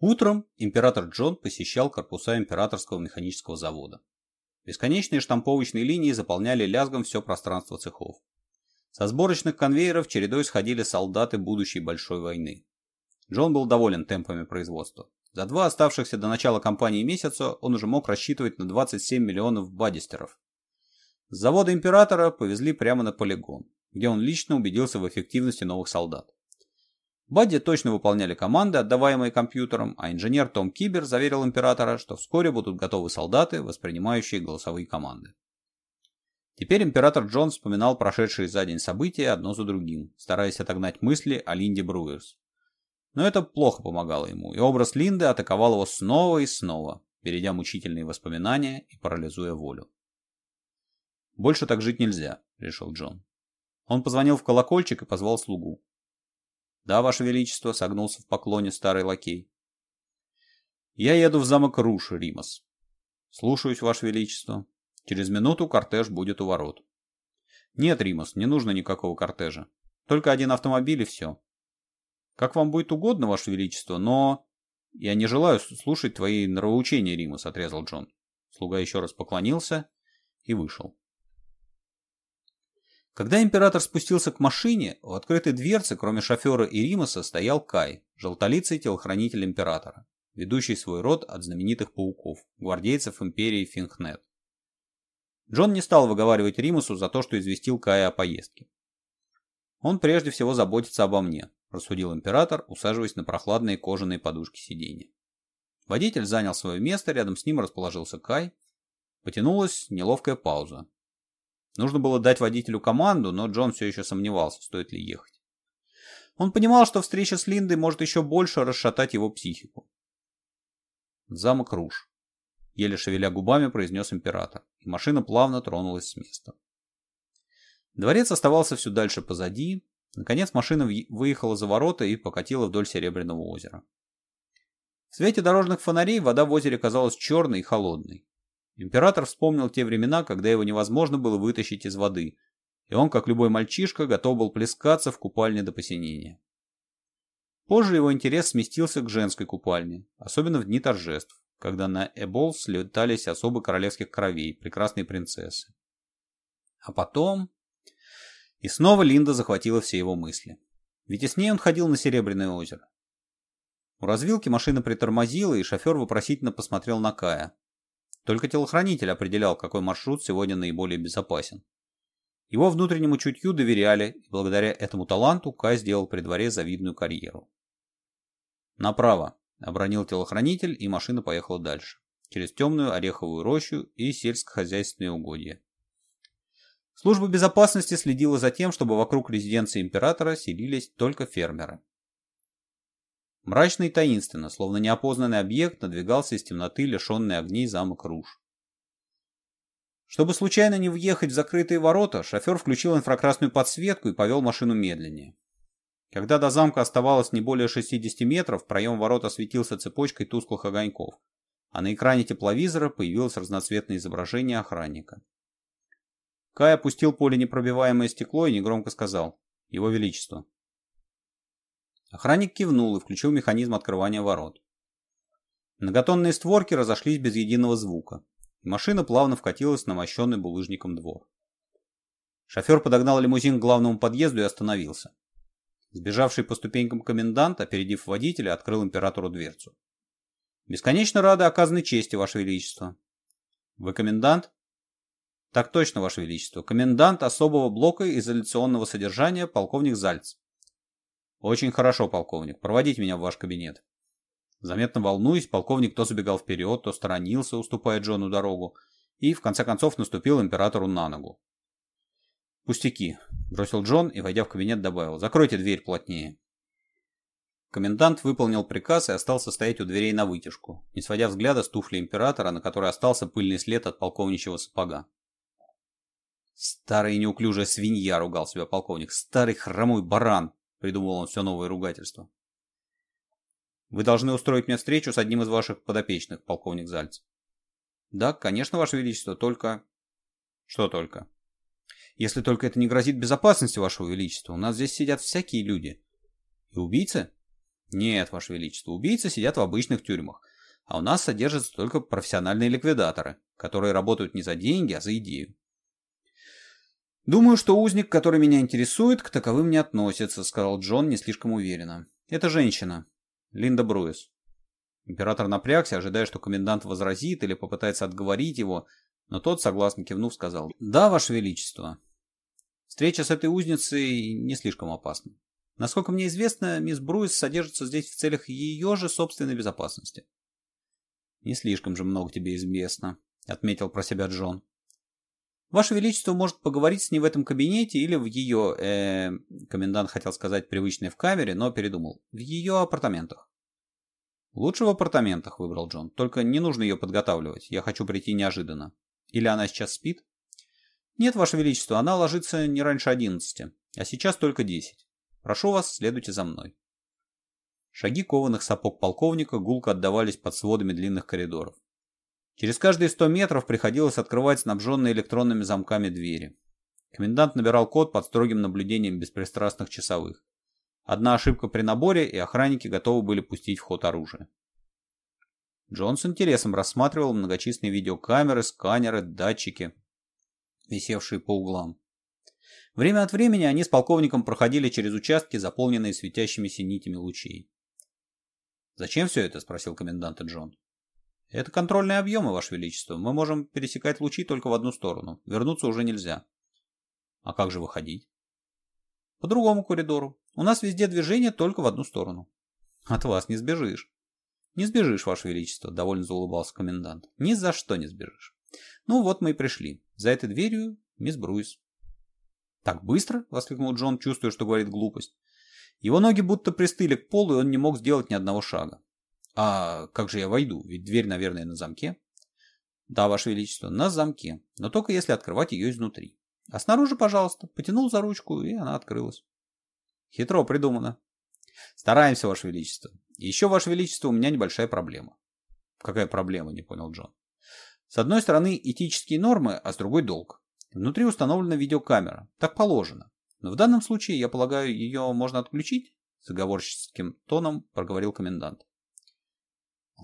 Утром император Джон посещал корпуса императорского механического завода. Бесконечные штамповочные линии заполняли лязгом все пространство цехов. Со сборочных конвейеров чередой сходили солдаты будущей большой войны. Джон был доволен темпами производства. За два оставшихся до начала кампании месяца он уже мог рассчитывать на 27 миллионов бадистеров. С завода императора повезли прямо на полигон, где он лично убедился в эффективности новых солдат. Бадди точно выполняли команды, отдаваемые компьютером, а инженер Том Кибер заверил императора, что вскоре будут готовы солдаты, воспринимающие голосовые команды. Теперь император Джон вспоминал прошедшие за день события одно за другим, стараясь отогнать мысли о Линде Бруерс. Но это плохо помогало ему, и образ Линды атаковал его снова и снова, перейдя мучительные воспоминания и парализуя волю. «Больше так жить нельзя», — решил Джон. Он позвонил в колокольчик и позвал слугу. Да, Ваше Величество, согнулся в поклоне старый лакей. Я еду в замок Руш, Римас. Слушаюсь, Ваше Величество. Через минуту кортеж будет у ворот. Нет, Римас, не нужно никакого кортежа. Только один автомобиль и все. Как вам будет угодно, Ваше Величество, но... Я не желаю слушать твои нравоучения, Римас, отрезал Джон. Слуга еще раз поклонился и вышел. Когда император спустился к машине, у открытой дверцы, кроме шофера и Римаса, стоял Кай, желтолицый телохранитель императора, ведущий свой род от знаменитых пауков, гвардейцев империи Финхнет. Джон не стал выговаривать Римусу за то, что известил Кая о поездке. «Он прежде всего заботится обо мне», – рассудил император, усаживаясь на прохладные кожаные подушки сиденья. Водитель занял свое место, рядом с ним расположился Кай. Потянулась неловкая пауза. Нужно было дать водителю команду, но Джон все еще сомневался, стоит ли ехать. Он понимал, что встреча с Линдой может еще больше расшатать его психику. «Замок Руж», — еле шевеля губами произнес император, и машина плавно тронулась с места. Дворец оставался все дальше позади. Наконец машина выехала за ворота и покатила вдоль Серебряного озера. В свете дорожных фонарей вода в озере казалась черной и холодной. Император вспомнил те времена, когда его невозможно было вытащить из воды, и он, как любой мальчишка, готов был плескаться в купальне до посинения. Позже его интерес сместился к женской купальне, особенно в дни торжеств, когда на Эбол слетались особы королевских кровей, прекрасные принцессы. А потом... И снова Линда захватила все его мысли. Ведь и с ней он ходил на Серебряное озеро. У развилки машина притормозила, и шофер вопросительно посмотрел на Кая, только телохранитель определял, какой маршрут сегодня наиболее безопасен. Его внутреннему чутью доверяли, и благодаря этому таланту Кай сделал при дворе завидную карьеру. «Направо», — обронил телохранитель, и машина поехала дальше, через темную ореховую рощу и сельскохозяйственные угодья. Служба безопасности следила за тем, чтобы вокруг резиденции императора селились только фермеры. Мрачно и таинственно, словно неопознанный объект, надвигался из темноты, лишенный огней замок Руж. Чтобы случайно не въехать в закрытые ворота, шофер включил инфракрасную подсветку и повел машину медленнее. Когда до замка оставалось не более 60 метров, проем ворот осветился цепочкой тусклых огоньков, а на экране тепловизора появилось разноцветное изображение охранника. Кай опустил поле непробиваемое стекло и негромко сказал «Его Величество, Охранник кивнул и включил механизм открывания ворот. Многотонные створки разошлись без единого звука, и машина плавно вкатилась на мощенный булыжником двор. Шофер подогнал лимузин к главному подъезду и остановился. Сбежавший по ступенькам комендант, опередив водителя, открыл императору дверцу. «Бесконечно рады оказанной чести, Ваше Величество». «Вы комендант?» «Так точно, Ваше Величество. Комендант особого блока изоляционного содержания полковник Зальц». «Очень хорошо, полковник. Проводите меня в ваш кабинет». Заметно волнуясь, полковник то забегал вперед, то сторонился, уступая Джону дорогу, и в конце концов наступил императору на ногу. «Пустяки», — бросил Джон и, войдя в кабинет, добавил, «закройте дверь плотнее». Комендант выполнил приказ и остался стоять у дверей на вытяжку, не сводя взгляда с туфли императора, на которой остался пыльный след от полковничьего сапога. Старый неуклюжая свинья!» — ругал себя полковник. «Старый хромой баран!» придумал он все новое ругательство. «Вы должны устроить мне встречу с одним из ваших подопечных, полковник Зальц». «Да, конечно, ваше величество, только...» «Что только?» «Если только это не грозит безопасности вашего величества, у нас здесь сидят всякие люди». «И убийцы?» «Нет, ваше величество, убийцы сидят в обычных тюрьмах, а у нас содержатся только профессиональные ликвидаторы, которые работают не за деньги, а за идею». «Думаю, что узник, который меня интересует, к таковым не относится», — сказал Джон не слишком уверенно. «Это женщина. Линда Бруис». Император напрягся, ожидая, что комендант возразит или попытается отговорить его, но тот, согласно кивнув, сказал «Да, Ваше Величество». Встреча с этой узницей не слишком опасна. Насколько мне известно, мисс Бруис содержится здесь в целях ее же собственной безопасности. «Не слишком же много тебе известно», — отметил про себя Джон. Ваше Величество может поговорить с ней в этом кабинете или в ее...» э, Комендант хотел сказать привычной в камере, но передумал. «В ее апартаментах». «Лучше в апартаментах», — выбрал Джон. «Только не нужно ее подготавливать. Я хочу прийти неожиданно. Или она сейчас спит?» «Нет, Ваше Величество, она ложится не раньше одиннадцати, а сейчас только десять. Прошу вас, следуйте за мной». Шаги кованых сапог полковника гулко отдавались под сводами длинных коридоров. Через каждые 100 метров приходилось открывать снабженные электронными замками двери. Комендант набирал код под строгим наблюдением беспристрастных часовых. Одна ошибка при наборе, и охранники готовы были пустить в ход оружие. Джон с интересом рассматривал многочисленные видеокамеры, сканеры, датчики, висевшие по углам. Время от времени они с полковником проходили через участки, заполненные светящимися нитями лучей. «Зачем все это?» – спросил комендант Джон. Это контрольные объемы, Ваше Величество. Мы можем пересекать лучи только в одну сторону. Вернуться уже нельзя. А как же выходить? По другому коридору. У нас везде движение только в одну сторону. От вас не сбежишь. Не сбежишь, Ваше Величество, довольно заулыбался комендант. Ни за что не сбежишь. Ну вот мы и пришли. За этой дверью мисс Бруис. Так быстро? Воскликнул Джон, чувствуя, что говорит глупость. Его ноги будто пристыли к полу, и он не мог сделать ни одного шага. А как же я войду? Ведь дверь, наверное, на замке. Да, Ваше Величество, на замке, но только если открывать ее изнутри. А снаружи, пожалуйста, потянул за ручку, и она открылась. Хитро придумано. Стараемся, Ваше Величество. Еще, Ваше Величество, у меня небольшая проблема. Какая проблема, не понял Джон. С одной стороны этические нормы, а с другой долг. Внутри установлена видеокамера. Так положено. Но в данном случае, я полагаю, ее можно отключить? Заговорческим тоном проговорил комендант.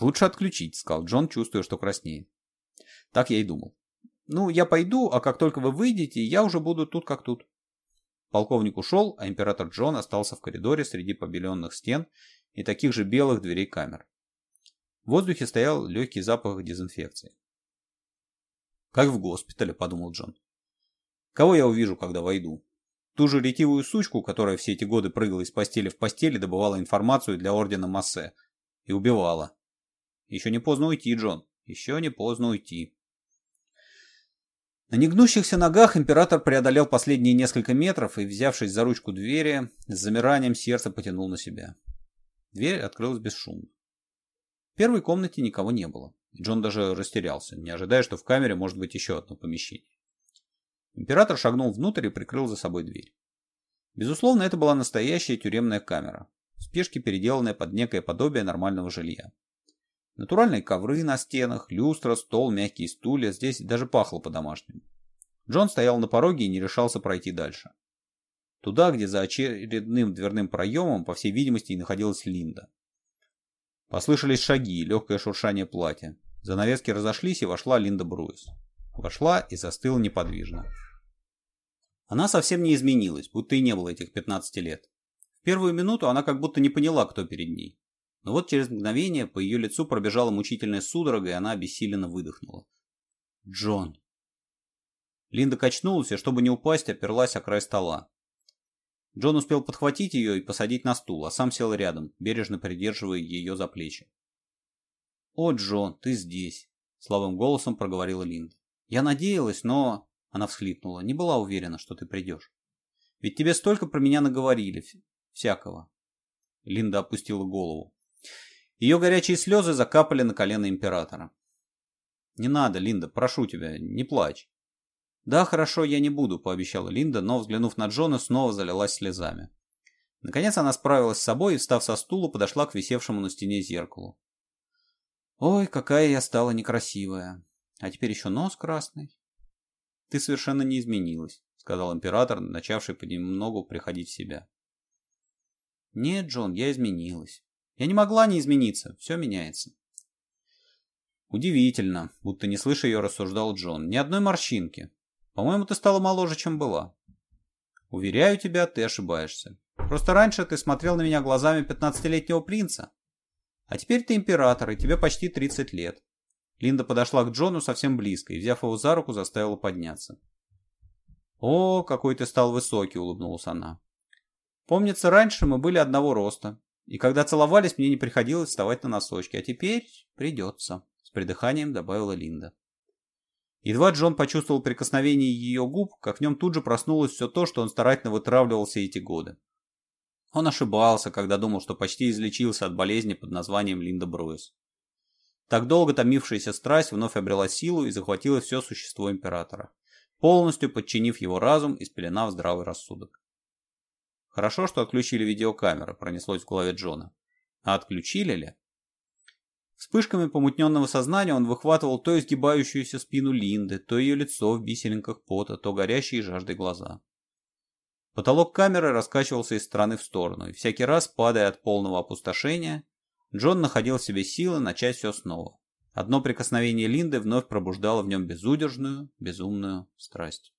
«Лучше отключить», — сказал Джон, чувствуя, что краснеет. Так я и думал. «Ну, я пойду, а как только вы выйдете, я уже буду тут как тут». Полковник ушел, а император Джон остался в коридоре среди побеленных стен и таких же белых дверей камер. В воздухе стоял легкий запах дезинфекции. «Как в госпитале», — подумал Джон. «Кого я увижу, когда войду? Ту же ретивую сучку, которая все эти годы прыгала из постели в постели, добывала информацию для ордена Массе и убивала. Еще не поздно уйти, Джон. Еще не поздно уйти. На негнущихся ногах император преодолел последние несколько метров и, взявшись за ручку двери, с замиранием сердца потянул на себя. Дверь открылась бесшумно. В первой комнате никого не было. Джон даже растерялся, не ожидая, что в камере может быть еще одно помещение. Император шагнул внутрь и прикрыл за собой дверь. Безусловно, это была настоящая тюремная камера, в спешке переделанная под некое подобие нормального жилья. Натуральные ковры на стенах, люстра, стол, мягкие стулья. Здесь даже пахло по-домашнему. Джон стоял на пороге и не решался пройти дальше. Туда, где за очередным дверным проемом, по всей видимости, и находилась Линда. Послышались шаги, легкое шуршание платья. Занавески разошлись, и вошла Линда Бруис. Вошла и застыла неподвижно. Она совсем не изменилась, будто и не было этих 15 лет. В первую минуту она как будто не поняла, кто перед ней. Но вот через мгновение по ее лицу пробежала мучительная судорога, и она обессиленно выдохнула. «Джон!» Линда качнулась, и чтобы не упасть, оперлась о край стола. Джон успел подхватить ее и посадить на стул, а сам сел рядом, бережно придерживая ее за плечи. «О, Джон, ты здесь!» — слабым голосом проговорила Линда. «Я надеялась, но...» — она всхлипнула. «Не была уверена, что ты придешь. Ведь тебе столько про меня наговорили. Всякого». Линда опустила голову. Ее горячие слезы закапали на колено императора. «Не надо, Линда, прошу тебя, не плачь». «Да, хорошо, я не буду», — пообещала Линда, но, взглянув на Джона, снова залилась слезами. Наконец она справилась с собой и, встав со стула, подошла к висевшему на стене зеркалу. «Ой, какая я стала некрасивая. А теперь еще нос красный». «Ты совершенно не изменилась», — сказал император, начавший понемногу приходить в себя. «Нет, Джон, я изменилась. Я не могла не измениться, все меняется. Удивительно, будто не слыша ее, рассуждал Джон. Ни одной морщинки. По-моему, ты стала моложе, чем была. Уверяю тебя, ты ошибаешься. Просто раньше ты смотрел на меня глазами 15-летнего принца. А теперь ты император, и тебе почти 30 лет. Линда подошла к Джону совсем близко и, взяв его за руку, заставила подняться. «О, какой ты стал высокий!» — улыбнулась она. «Помнится, раньше мы были одного роста, и когда целовались, мне не приходилось вставать на носочки, а теперь придется, с придыханием добавила Линда. Едва Джон почувствовал прикосновение ее губ, как в нем тут же проснулось все то, что он старательно вытравливался эти годы. Он ошибался, когда думал, что почти излечился от болезни под названием Линда Бруис. Так долго томившаяся страсть вновь обрела силу и захватила все существо императора, полностью подчинив его разум и спеленав здравый рассудок. Хорошо, что отключили видеокамеры, пронеслось в голове Джона. А отключили ли? Вспышками помутненного сознания он выхватывал то изгибающуюся спину Линды, то ее лицо в бисеринках пота, то горящие жаждой глаза. Потолок камеры раскачивался из стороны в сторону, и всякий раз, падая от полного опустошения, Джон находил в себе силы начать все снова. Одно прикосновение Линды вновь пробуждало в нем безудержную, безумную страсть.